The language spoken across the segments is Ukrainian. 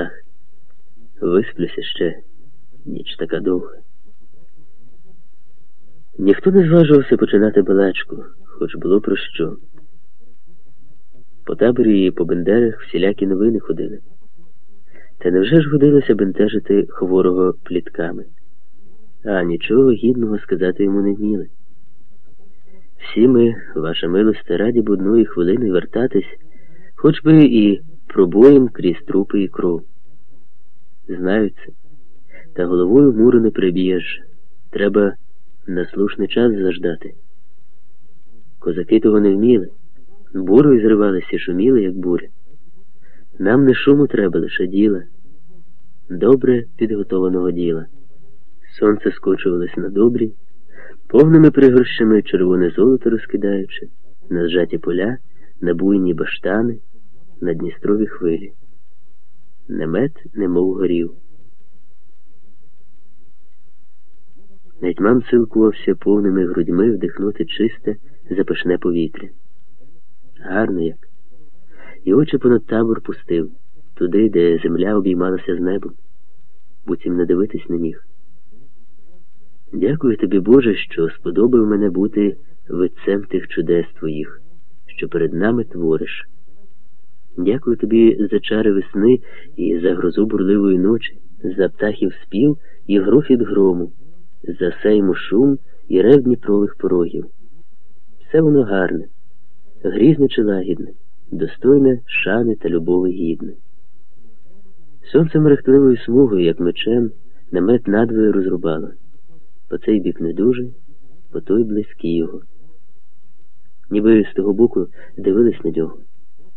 лісах. Висплюся ще, ніч така довга. Ніхто не зважувався починати балачку, хоч було про що. По таборі і по бендерах всілякі новини ходили. Та невже ж годилося бентежити хворого плітками? А нічого гідного сказати йому не вміли. Всі ми, ваша милосте, раді б одної хвилини вертатись, хоч би і пробоєм крізь трупи і кров. Знають це, та головою муру не приб'єш. Треба на слушний час заждати. Козаки того не вміли, бурою зривалися шуміли, як буря. Нам не шуму треба, лише діла, добре підготованого діла. Сонце скочувалось на добрі, повними пригорщами червоне золото розкидаючи, на зжаті поля, на буйні баштани, на Дністрові хвилі. Немет немов горів. Гетьман силкувався повними грудьми вдихнути чисте, запашне повітря. Гарно як. І очі понад табор пустив, туди, де земля обіймалася з небом, буцім не дивитись на міг. Дякую тобі, Боже, що сподобав мене бути витцем тих чудес твоїх, що перед нами твориш. Дякую тобі за чари весни і за грозу бурливої ночі, за птахів спів і грохіт грому, за сейму шум і рев Дніпрових порогів. Все воно гарне, грізне чи лагідне, достойне шани та любови гідне. Сонце мерехтливою смугою, як мечем, намет надвоє розрубало. По цей бік не дуже, по той близький його. Ніби з того боку дивились на нього,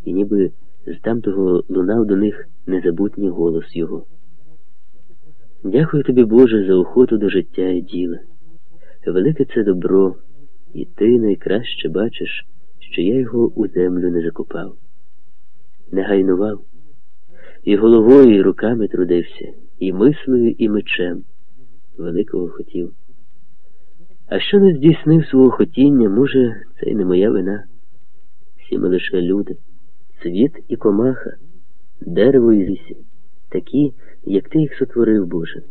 і ніби з тамтого лунав до них незабутній голос його. Дякую тобі, Боже, за охоту до життя і діла. Велике це добро, і ти найкраще бачиш, що я його у землю не закопав, не гайнував, і головою, і руками трудився, і мислою, і мечем великого хотів. А що не здійснив свого хотіння, може, це й не моя вина. Всі ми лише люди, світ і комаха, дерево і лісі, такі, як ти їх сотворив, Боже.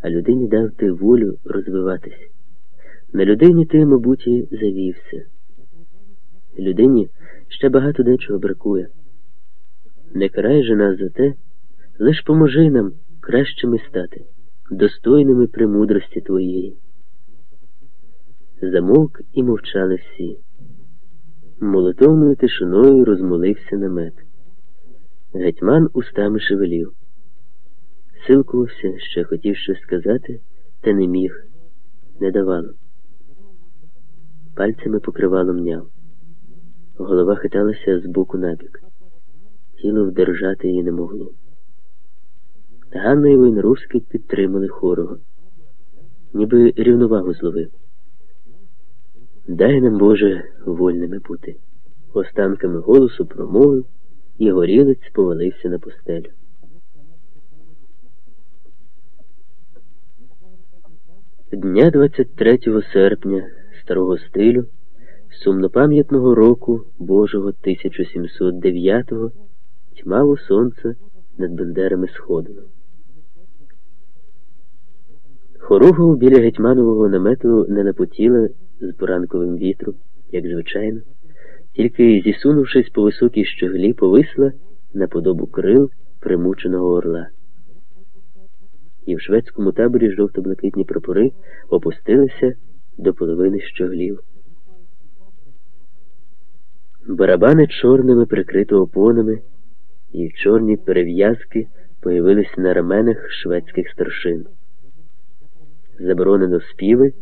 А людині дав ти волю розвиватись. На людині ти, мабуть, завівся. Людині ще багато дечого бракує. Не карай же нас за те, лиш поможи нам кращими стати, достойними премудрості твоєї. Замовк і мовчали всі. Молитовною тишиною розмолився намет. Гетьман устами шевелів. Силкувався, ще хотів щось сказати, та не міг, не давало. Пальцями покривало мняв. Голова хиталася з боку набік. Тіло вдержати її не могло. Ганна і Войнаровський підтримали хорого, ніби рівновагу зловив. Дай нам, Боже, вольними бути. Останками голосу промовив, і горілець повалився на постелю. Дня 23 серпня старого стилю, сумнопам'ятного року Божого 1709-го, тьмаво сонце над Бендерами сходило. Хорогу біля гетьманового намету не напотіли з поранковим вітром, як звичайно, тільки зісунувшись по високій щоглі, повисла на подобу крил примученого орла. І в шведському таборі жовто-блакитні прапори опустилися до половини щоглів. Барабани чорними прикрито опонами, і чорні перев'язки появились на раменах шведських старшин. Заборонено співи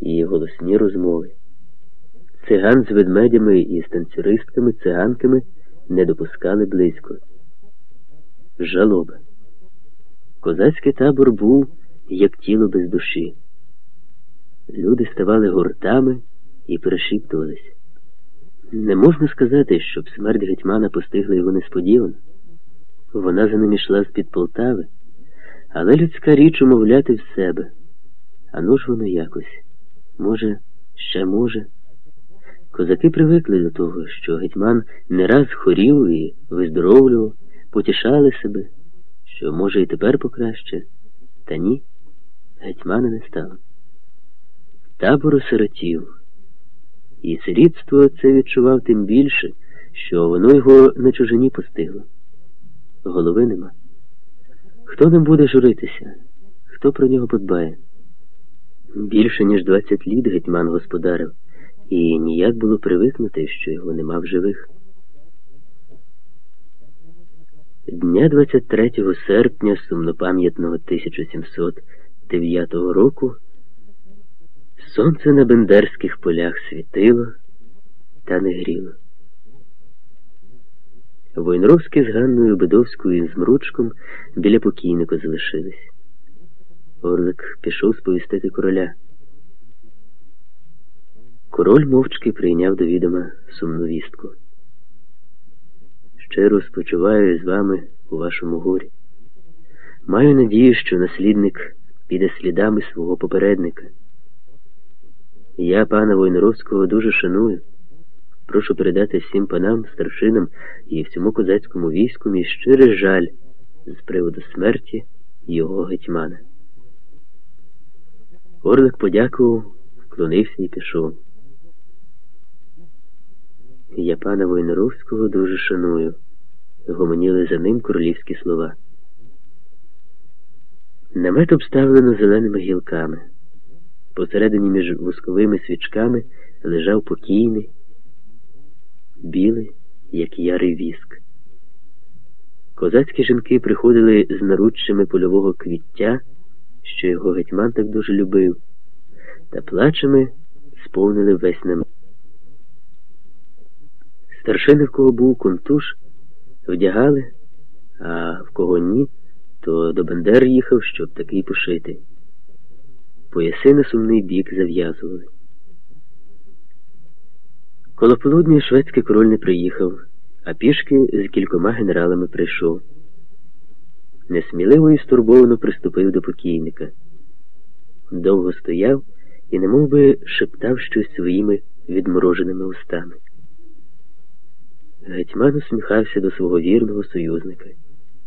і голосні розмови. Циган з ведмедями і з танцюристками, циганками не допускали близько. Жалоба. Козацький табор був, як тіло без душі. Люди ставали гуртами і перешіптувались. Не можна сказати, щоб смерть гетьмана постигла його несподівано. Вона за ним йшла з-під Полтави, але людська річ умовляти в себе. А ну ж воно якось. Може, ще може. Козаки привикли до того, що гетьман не раз хворів і виздоровлював, потішали себе, що, може, і тепер покраще, та ні, гетьмана не стало. Табор осиротів, і сирітство це відчував тим більше, що воно його на чужині постигло. Голови нема. Хто не буде журитися, хто про нього подбає? Більше ніж двадцять літ гетьман господарив, і ніяк було привикнути, що його нема в живих. Дня 23 серпня сумнопам'ятного 1709 року сонце на бендерських полях світило та не гріло. Войнровські з Ганною Бедовською і з Мручком біля покійника залишились. Орлик пішов сповістити короля. Король мовчки прийняв до відома сумну вістку. Щиро спочиваю з вами у вашому горі. Маю надію, що наслідник піде слідами свого попередника. Я пана Войнаровського дуже шаную. Прошу передати всім панам, старшинам і всьому козацькому війську мій щирий жаль з приводу смерті його гетьмана. Орлик подякував, вклонився і пішов. Я пана Войнаровського дуже шаную, гомоніли за ним королівські слова. Намет обставлено зеленими гілками. Посередині між восковими свічками лежав покійний, білий, як ярий віск. Козацькі жінки приходили з наруччями польового квіття, що його гетьман так дуже любив, та плачами сповнили весь намет. Старшини, в кого був контуш, вдягали, а в кого ні, то до Бендер їхав, щоб такий пошити. Пояси на сумний бік зав'язували. Коло полудня шведський король не приїхав, а пішки з кількома генералами прийшов. Несміливо і стурбовано приступив до покійника. Довго стояв і немов би шептав щось своїми відмороженими устами. Гетьман усміхався до свого вірного союзника.